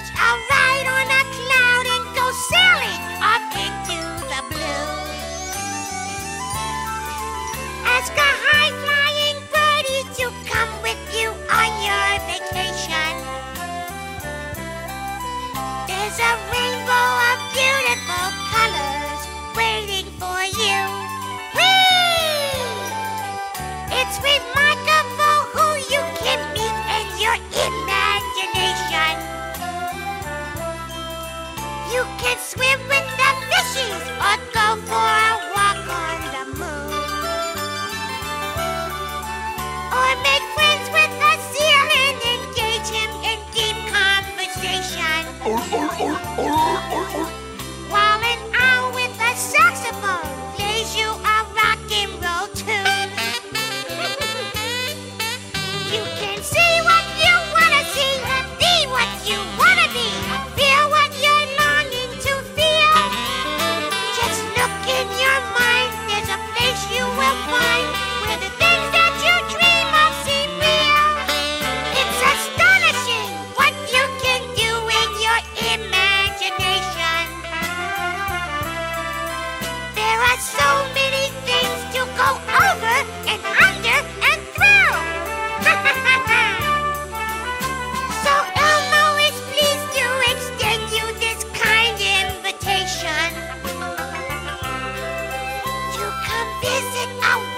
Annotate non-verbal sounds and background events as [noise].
Hitch a ride on a cloud and go sailing up into the blue. Ask a high flying birdie to come with you on your vacation. There's a can swim with the fishies or go for a walk on the moon. Or make friends with the seal and engage him in deep conversation. Or, or, or, or. So many things to go over and under and through. [laughs] so Elmo extend you this kind invitation to come visit our